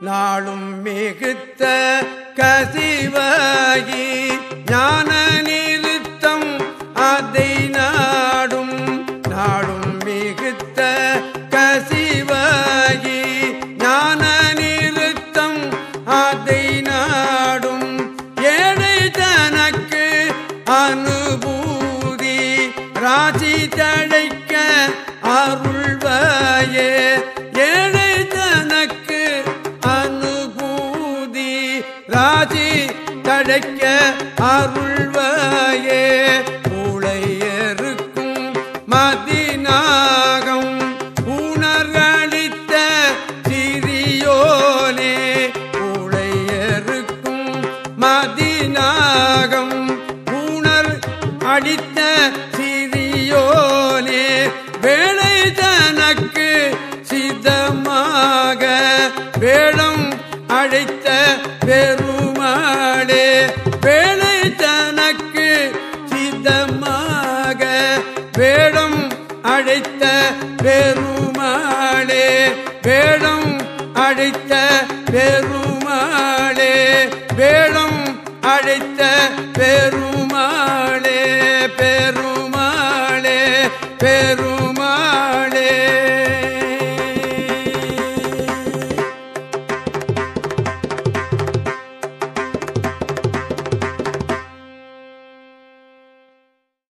நாளும் மிகுத்த கசிவாகி ஞான நிறுத்தம் அதை நாடும். நாளும் மிகுத்த கசிவாகி ஞான நிறுத்தம் அதை நாடும். ஏழை தனக்கு அனுபூதி ராசி தடை காசி தழைக்க அருள்வாயே. மூளையருக்கும் மதிநாகம். உணர்களித்த சிறியோனே மூளையருக்கும் மதிநாகம். உணர் அடித்த சிறியோனே வேலை தனக்கு சிதமாக படைத்த பெருமாளே வேலை தனக்கு சித்தமாக வேடம் அழைத்த பெருமாளே வேடம் அழைத்த பெருமாளே வேடம் அழைத்த பெருமாளே பெருமாளே பெரு